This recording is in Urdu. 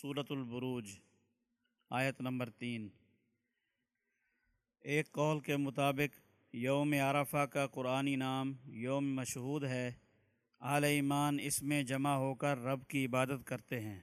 صورت البروج، آیت نمبر تین۔ ایک قول کے مطابق یوم عرفہ کا قرآنی نام یوم مشہود ہے۔ اعلی ایمان اس میں جمع ہو کر رب کی عبادت کرتے ہیں۔